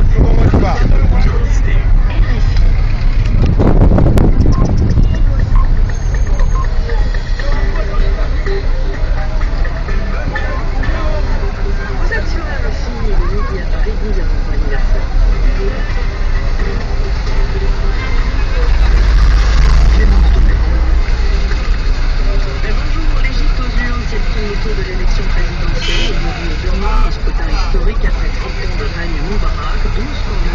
comment tu vas de l'élection présidentielle, demain un scrutin historique après 30 ans de règne Moubarak. produz